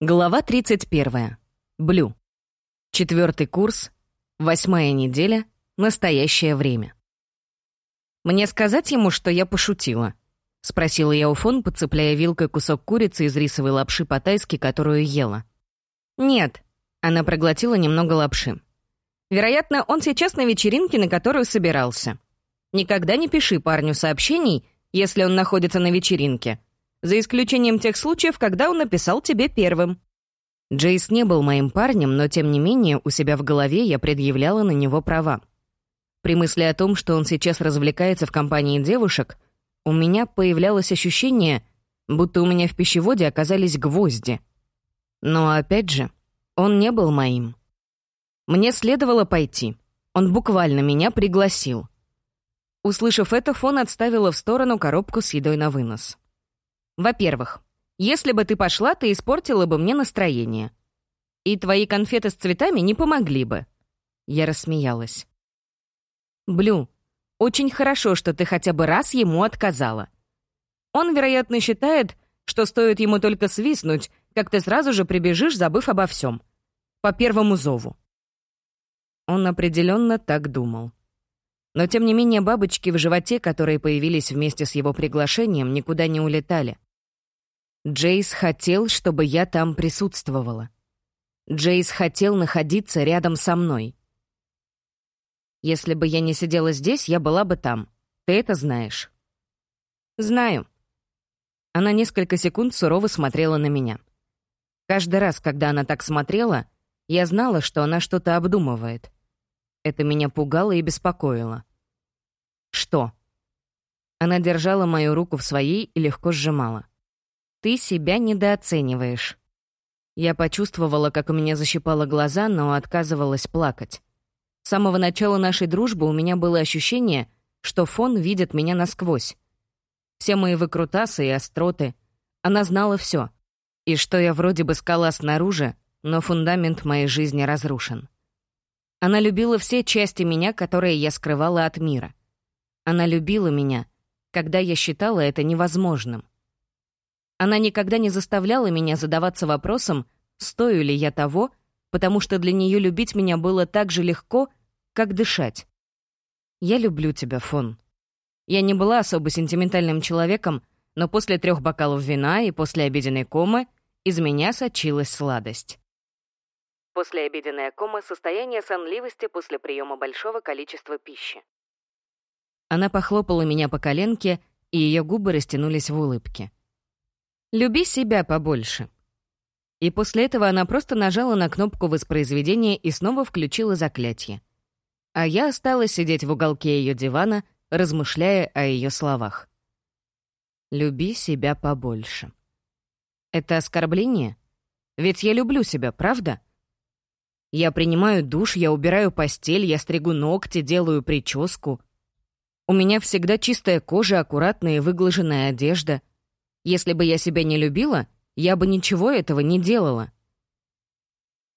Глава 31. Блю. Четвертый курс. Восьмая неделя. Настоящее время. «Мне сказать ему, что я пошутила?» — спросила я у Фон, подцепляя вилкой кусок курицы из рисовой лапши по-тайски, которую ела. «Нет», — она проглотила немного лапши. «Вероятно, он сейчас на вечеринке, на которую собирался. Никогда не пиши парню сообщений, если он находится на вечеринке, за исключением тех случаев, когда он написал тебе первым». Джейс не был моим парнем, но тем не менее у себя в голове я предъявляла на него права. При мысли о том, что он сейчас развлекается в компании девушек, у меня появлялось ощущение, будто у меня в пищеводе оказались гвозди. Но опять же, он не был моим. Мне следовало пойти. Он буквально меня пригласил. Услышав это, Фон отставила в сторону коробку с едой на вынос. Во-первых, если бы ты пошла, ты испортила бы мне настроение. И твои конфеты с цветами не помогли бы. Я рассмеялась. Блю, очень хорошо, что ты хотя бы раз ему отказала. Он, вероятно, считает, что стоит ему только свистнуть, как ты сразу же прибежишь, забыв обо всем. По первому зову. Он определенно так думал. Но, тем не менее, бабочки в животе, которые появились вместе с его приглашением, никуда не улетали. Джейс хотел, чтобы я там присутствовала. Джейс хотел находиться рядом со мной. Если бы я не сидела здесь, я была бы там. Ты это знаешь. Знаю. Она несколько секунд сурово смотрела на меня. Каждый раз, когда она так смотрела, я знала, что она что-то обдумывает. Это меня пугало и беспокоило. Что? Она держала мою руку в своей и легко сжимала. Ты себя недооцениваешь. Я почувствовала, как у меня защипало глаза, но отказывалась плакать. С самого начала нашей дружбы у меня было ощущение, что фон видит меня насквозь. Все мои выкрутасы и остроты. Она знала все. И что я вроде бы скала снаружи, но фундамент моей жизни разрушен. Она любила все части меня, которые я скрывала от мира. Она любила меня, когда я считала это невозможным. Она никогда не заставляла меня задаваться вопросом, стою ли я того, потому что для нее любить меня было так же легко, как дышать. «Я люблю тебя, Фон». Я не была особо сентиментальным человеком, но после трех бокалов вина и после обеденной комы из меня сочилась сладость. Послеобеденная кома — состояние сонливости после приема большого количества пищи. Она похлопала меня по коленке, и ее губы растянулись в улыбке. Люби себя побольше». И после этого она просто нажала на кнопку воспроизведения и снова включила заклятие. А я осталась сидеть в уголке ее дивана, размышляя о ее словах. «Люби себя побольше». Это оскорбление? Ведь я люблю себя, правда? Я принимаю душ, я убираю постель, я стригу ногти, делаю прическу. У меня всегда чистая кожа, аккуратная и выглаженная одежда. Если бы я себя не любила, я бы ничего этого не делала.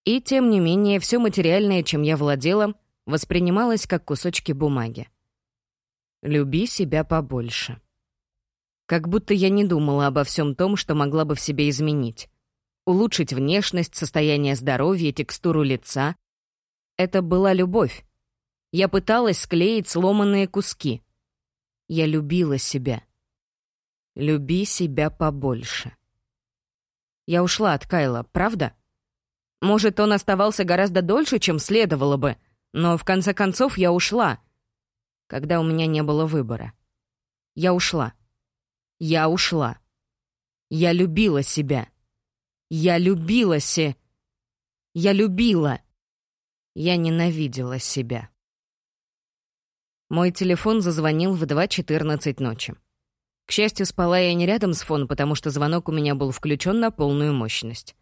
И тем не менее, все материальное, чем я владела, воспринималось как кусочки бумаги. «Люби себя побольше». Как будто я не думала обо всем том, что могла бы в себе изменить. Улучшить внешность, состояние здоровья, текстуру лица. Это была любовь. Я пыталась склеить сломанные куски. Я любила себя. Люби себя побольше. Я ушла от Кайла, правда? Может, он оставался гораздо дольше, чем следовало бы, но в конце концов я ушла, когда у меня не было выбора. Я ушла. Я ушла. Я любила себя. Я любила се... Я любила. Я ненавидела себя. Мой телефон зазвонил в 2.14 ночи. К счастью, спала я не рядом с фон, потому что звонок у меня был включен на полную мощность.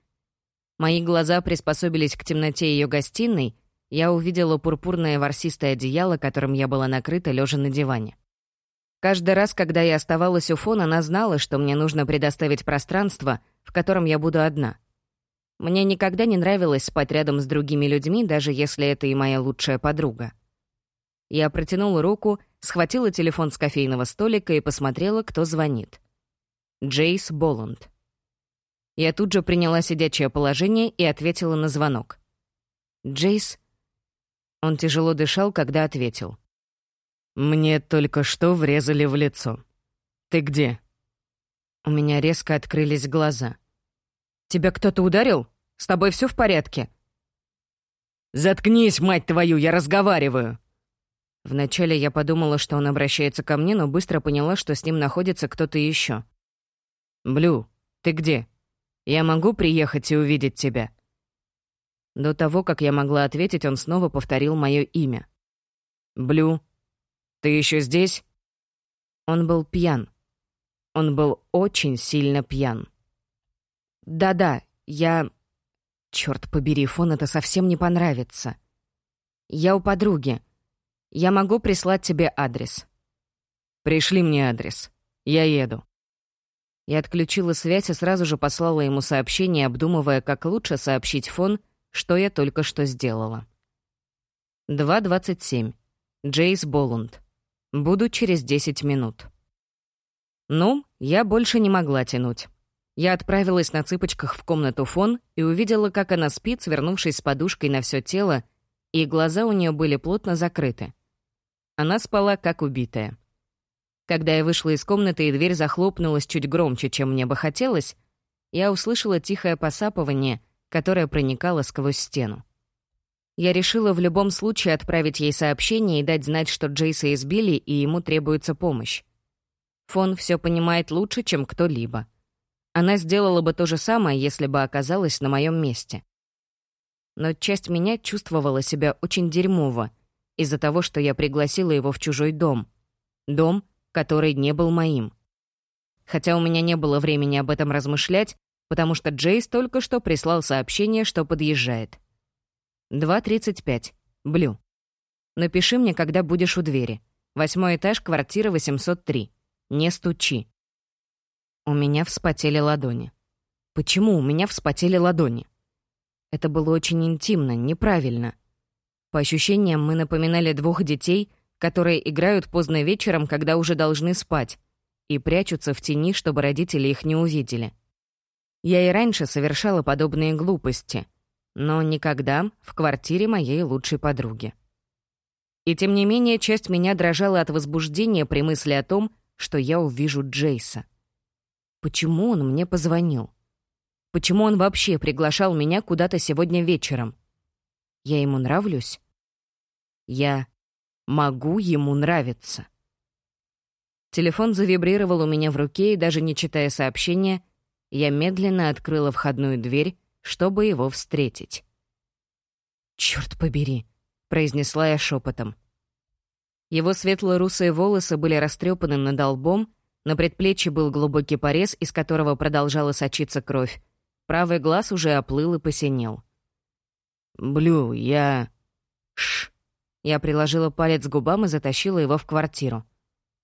Мои глаза приспособились к темноте ее гостиной, я увидела пурпурное ворсистое одеяло, которым я была накрыта, лежа на диване. Каждый раз, когда я оставалась у фон, она знала, что мне нужно предоставить пространство, в котором я буду одна. Мне никогда не нравилось спать рядом с другими людьми, даже если это и моя лучшая подруга. Я протянула руку, схватила телефон с кофейного столика и посмотрела, кто звонит. Джейс Боланд. Я тут же приняла сидячее положение и ответила на звонок. «Джейс?» Он тяжело дышал, когда ответил. «Мне только что врезали в лицо. Ты где?» У меня резко открылись глаза. «Тебя кто-то ударил? С тобой все в порядке?» «Заткнись, мать твою, я разговариваю!» Вначале я подумала, что он обращается ко мне, но быстро поняла, что с ним находится кто-то еще. «Блю, ты где? Я могу приехать и увидеть тебя?» До того, как я могла ответить, он снова повторил мое имя. «Блю, ты еще здесь?» Он был пьян. Он был очень сильно пьян. «Да-да, я...» Черт побери, фон это совсем не понравится. «Я у подруги. Я могу прислать тебе адрес». «Пришли мне адрес. Я еду». Я отключила связь и сразу же послала ему сообщение, обдумывая, как лучше сообщить фон, что я только что сделала. 2.27. Джейс Болунд. Буду через 10 минут. Ну, я больше не могла тянуть. Я отправилась на цыпочках в комнату фон и увидела, как она спит, свернувшись с подушкой на все тело, и глаза у нее были плотно закрыты. Она спала, как убитая. Когда я вышла из комнаты и дверь захлопнулась чуть громче, чем мне бы хотелось, я услышала тихое посапывание, которое проникало сквозь стену. Я решила в любом случае отправить ей сообщение и дать знать, что Джейса избили и ему требуется помощь. Фон все понимает лучше, чем кто-либо. Она сделала бы то же самое, если бы оказалась на моем месте. Но часть меня чувствовала себя очень дерьмово из-за того, что я пригласила его в чужой дом. Дом, который не был моим. Хотя у меня не было времени об этом размышлять, потому что Джейс только что прислал сообщение, что подъезжает. 2.35. Блю. Напиши мне, когда будешь у двери. Восьмой этаж, квартира 803. Не стучи. У меня вспотели ладони. Почему у меня вспотели ладони? Это было очень интимно, неправильно. По ощущениям, мы напоминали двух детей, которые играют поздно вечером, когда уже должны спать, и прячутся в тени, чтобы родители их не увидели. Я и раньше совершала подобные глупости, но никогда в квартире моей лучшей подруги. И тем не менее, часть меня дрожала от возбуждения при мысли о том, что я увижу Джейса. Почему он мне позвонил? Почему он вообще приглашал меня куда-то сегодня вечером? Я ему нравлюсь? Я могу ему нравиться. Телефон завибрировал у меня в руке, и даже не читая сообщения, я медленно открыла входную дверь, чтобы его встретить. «Чёрт побери», — произнесла я шепотом. Его светло-русые волосы были растрепаны над лбом, на предплечье был глубокий порез, из которого продолжала сочиться кровь. Правый глаз уже оплыл и посинел. «Блю, я...» «Ш...» Я приложила палец к губам и затащила его в квартиру.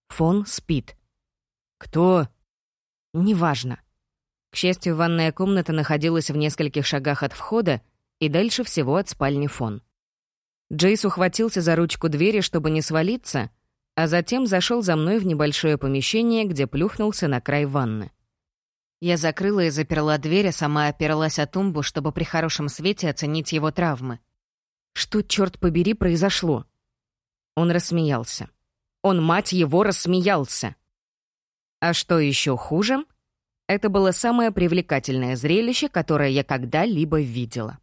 Фон спит. «Кто?» «Неважно». К счастью, ванная комната находилась в нескольких шагах от входа и дальше всего от спальни Фон. Джейс ухватился за ручку двери, чтобы не свалиться, а затем зашел за мной в небольшое помещение, где плюхнулся на край ванны. Я закрыла и заперла дверь, а сама опиралась о тумбу, чтобы при хорошем свете оценить его травмы. Что, черт побери, произошло? Он рассмеялся. Он, мать его, рассмеялся. А что еще хуже? Это было самое привлекательное зрелище, которое я когда-либо видела.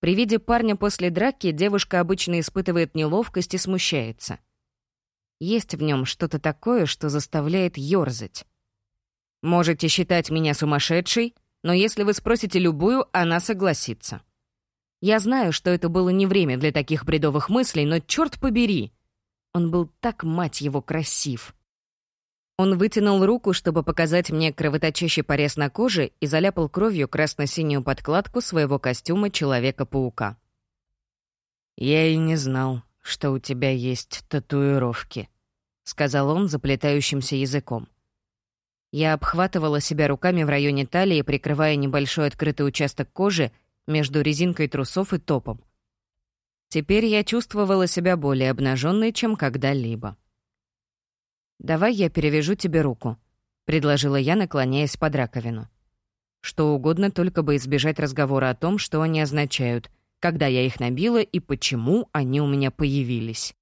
При виде парня после драки девушка обычно испытывает неловкость и смущается. Есть в нем что-то такое, что заставляет ёрзать. Можете считать меня сумасшедшей, но если вы спросите любую, она согласится. Я знаю, что это было не время для таких бредовых мыслей, но черт побери! Он был так, мать его, красив. Он вытянул руку, чтобы показать мне кровоточащий порез на коже и заляпал кровью красно-синюю подкладку своего костюма Человека-паука. «Я и не знал, что у тебя есть татуировки», — сказал он заплетающимся языком. Я обхватывала себя руками в районе талии, прикрывая небольшой открытый участок кожи между резинкой трусов и топом. Теперь я чувствовала себя более обнаженной, чем когда-либо. «Давай я перевяжу тебе руку», — предложила я, наклоняясь под раковину. Что угодно, только бы избежать разговора о том, что они означают, когда я их набила и почему они у меня появились.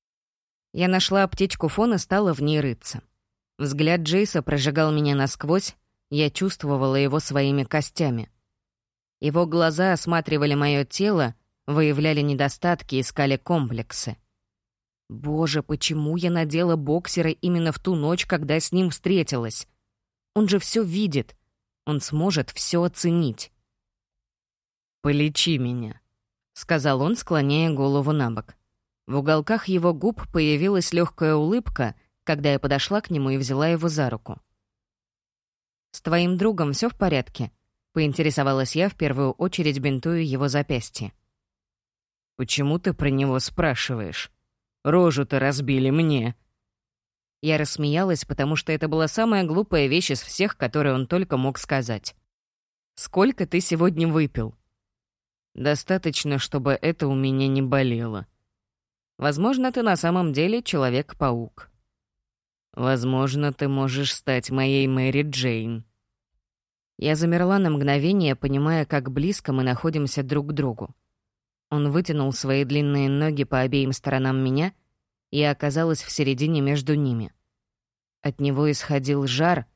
Я нашла аптечку фона и стала в ней рыться. Взгляд Джейса прожигал меня насквозь, я чувствовала его своими костями. Его глаза осматривали мое тело, выявляли недостатки, искали комплексы. Боже, почему я надела боксеры именно в ту ночь, когда с ним встретилась? Он же все видит. Он сможет все оценить. «Полечи меня», — сказал он, склоняя голову на бок. В уголках его губ появилась легкая улыбка, когда я подошла к нему и взяла его за руку. «С твоим другом все в порядке?» — поинтересовалась я, в первую очередь бинтуя его запястье. «Почему ты про него спрашиваешь? Рожу-то разбили мне». Я рассмеялась, потому что это была самая глупая вещь из всех, которые он только мог сказать. «Сколько ты сегодня выпил?» «Достаточно, чтобы это у меня не болело». «Возможно, ты на самом деле Человек-паук». «Возможно, ты можешь стать моей Мэри Джейн». Я замерла на мгновение, понимая, как близко мы находимся друг к другу. Он вытянул свои длинные ноги по обеим сторонам меня, и оказалась в середине между ними. От него исходил жар,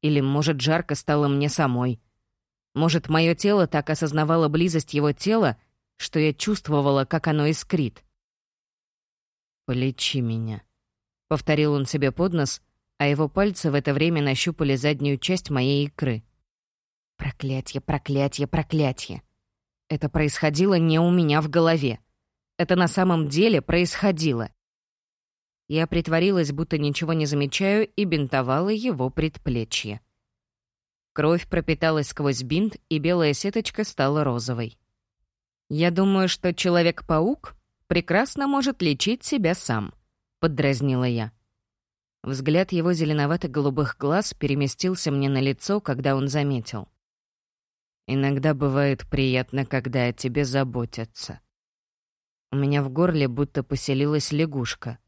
или, может, жарко стало мне самой. Может, мое тело так осознавало близость его тела, что я чувствовала, как оно искрит. «Полечи меня», Повторил он себе под нос, а его пальцы в это время нащупали заднюю часть моей икры. Проклятье, проклятье, проклятье. Это происходило не у меня в голове. Это на самом деле происходило. Я притворилась, будто ничего не замечаю, и бинтовала его предплечье. Кровь пропиталась сквозь бинт, и белая сеточка стала розовой. Я думаю, что Человек-паук прекрасно может лечить себя сам —— поддразнила я. Взгляд его зеленовато-голубых глаз переместился мне на лицо, когда он заметил. «Иногда бывает приятно, когда о тебе заботятся». У меня в горле будто поселилась лягушка.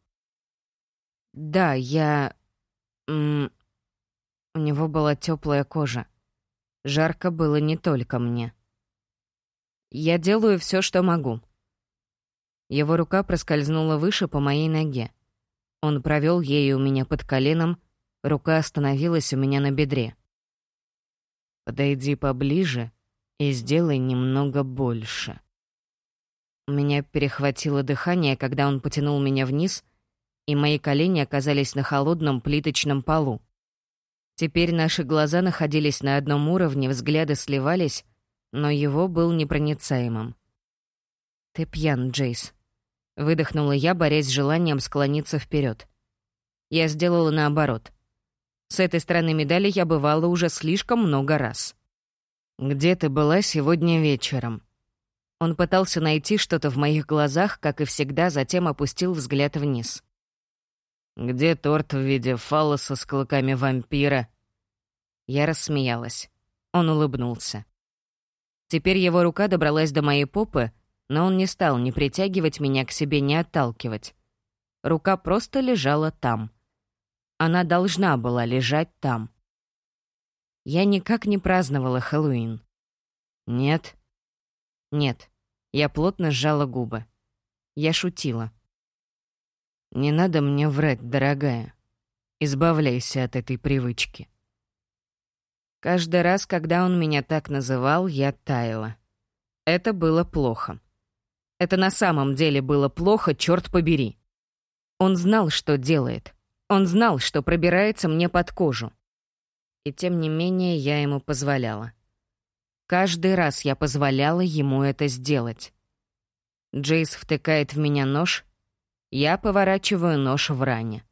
«Да, я... М У него была теплая кожа. Жарко было не только мне. Я делаю все, что могу». Его рука проскользнула выше по моей ноге. Он провел ею у меня под коленом, рука остановилась у меня на бедре. «Подойди поближе и сделай немного больше». Меня перехватило дыхание, когда он потянул меня вниз, и мои колени оказались на холодном плиточном полу. Теперь наши глаза находились на одном уровне, взгляды сливались, но его был непроницаемым. «Ты пьян, Джейс», Выдохнула я, борясь с желанием склониться вперед. Я сделала наоборот. С этой стороны медали я бывала уже слишком много раз. «Где ты была сегодня вечером?» Он пытался найти что-то в моих глазах, как и всегда, затем опустил взгляд вниз. «Где торт в виде фалоса с клыками вампира?» Я рассмеялась. Он улыбнулся. Теперь его рука добралась до моей попы, но он не стал ни притягивать меня к себе, ни отталкивать. Рука просто лежала там. Она должна была лежать там. Я никак не праздновала Хэллоуин. Нет? Нет. Я плотно сжала губы. Я шутила. Не надо мне врать, дорогая. Избавляйся от этой привычки. Каждый раз, когда он меня так называл, я таяла. Это было плохо. Это на самом деле было плохо, черт побери. Он знал, что делает. Он знал, что пробирается мне под кожу. И тем не менее я ему позволяла. Каждый раз я позволяла ему это сделать. Джейс втыкает в меня нож, я поворачиваю нож в ране.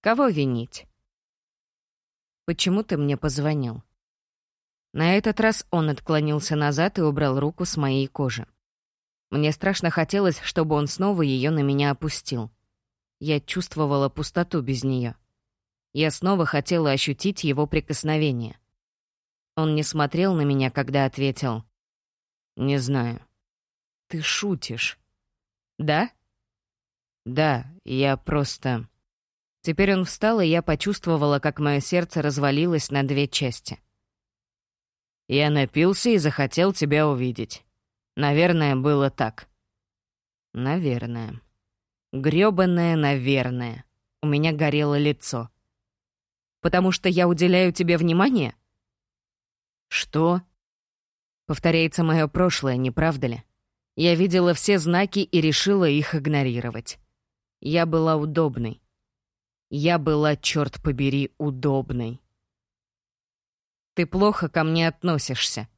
Кого винить? «Почему ты мне позвонил?» На этот раз он отклонился назад и убрал руку с моей кожи. Мне страшно хотелось, чтобы он снова ее на меня опустил. Я чувствовала пустоту без нее. Я снова хотела ощутить его прикосновение. Он не смотрел на меня, когда ответил. «Не знаю». «Ты шутишь». «Да?» «Да, я просто...» Теперь он встал, и я почувствовала, как мое сердце развалилось на две части. Я напился и захотел тебя увидеть. Наверное, было так. Наверное. Грёбаное «наверное». У меня горело лицо. «Потому что я уделяю тебе внимание?» «Что?» Повторяется мое прошлое, не правда ли? Я видела все знаки и решила их игнорировать. Я была удобной. Я была, черт побери, удобной. Ты плохо ко мне относишься.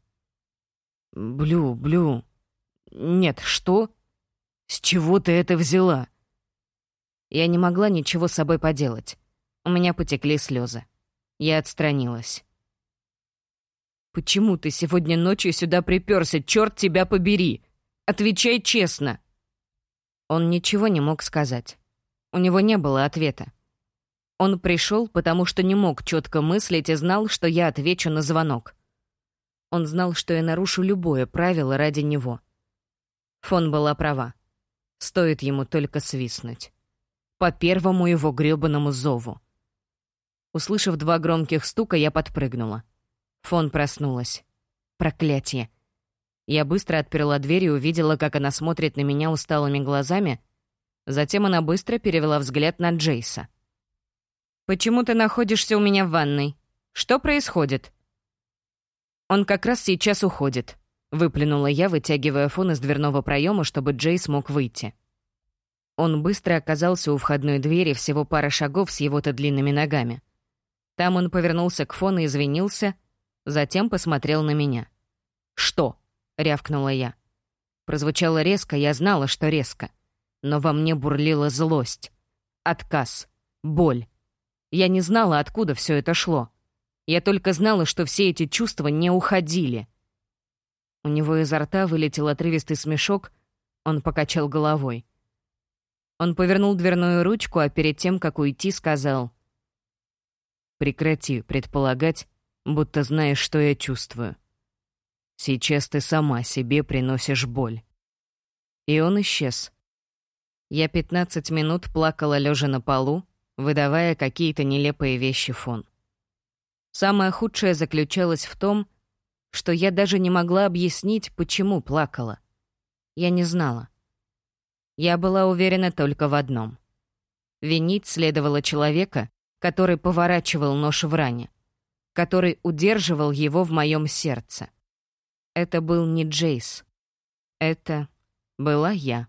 Блю, Блю. Нет, что? С чего ты это взяла? Я не могла ничего с собой поделать. У меня потекли слезы. Я отстранилась. «Почему ты сегодня ночью сюда приперся? Черт тебя побери! Отвечай честно!» Он ничего не мог сказать. У него не было ответа. Он пришел, потому что не мог четко мыслить и знал, что я отвечу на звонок. Он знал, что я нарушу любое правило ради него. Фон была права. Стоит ему только свистнуть. По первому его грёбаному зову. Услышав два громких стука, я подпрыгнула. Фон проснулась. Проклятие. Я быстро отперла дверь и увидела, как она смотрит на меня усталыми глазами. Затем она быстро перевела взгляд на Джейса. «Почему ты находишься у меня в ванной? Что происходит?» «Он как раз сейчас уходит», — выплюнула я, вытягивая фон из дверного проема, чтобы Джейс мог выйти. Он быстро оказался у входной двери, всего пара шагов с его-то длинными ногами. Там он повернулся к фону и извинился, затем посмотрел на меня. «Что?» — рявкнула я. Прозвучало резко, я знала, что резко. Но во мне бурлила злость. Отказ. Боль. Я не знала, откуда все это шло. Я только знала, что все эти чувства не уходили. У него изо рта вылетел отрывистый смешок, он покачал головой. Он повернул дверную ручку, а перед тем, как уйти, сказал... «Прекрати предполагать, будто знаешь, что я чувствую. Сейчас ты сама себе приносишь боль». И он исчез. Я пятнадцать минут плакала лежа на полу, выдавая какие-то нелепые вещи фон. Самое худшее заключалось в том, что я даже не могла объяснить, почему плакала. Я не знала. Я была уверена только в одном. Винить следовало человека, который поворачивал нож в ране, который удерживал его в моем сердце. Это был не Джейс. Это была я.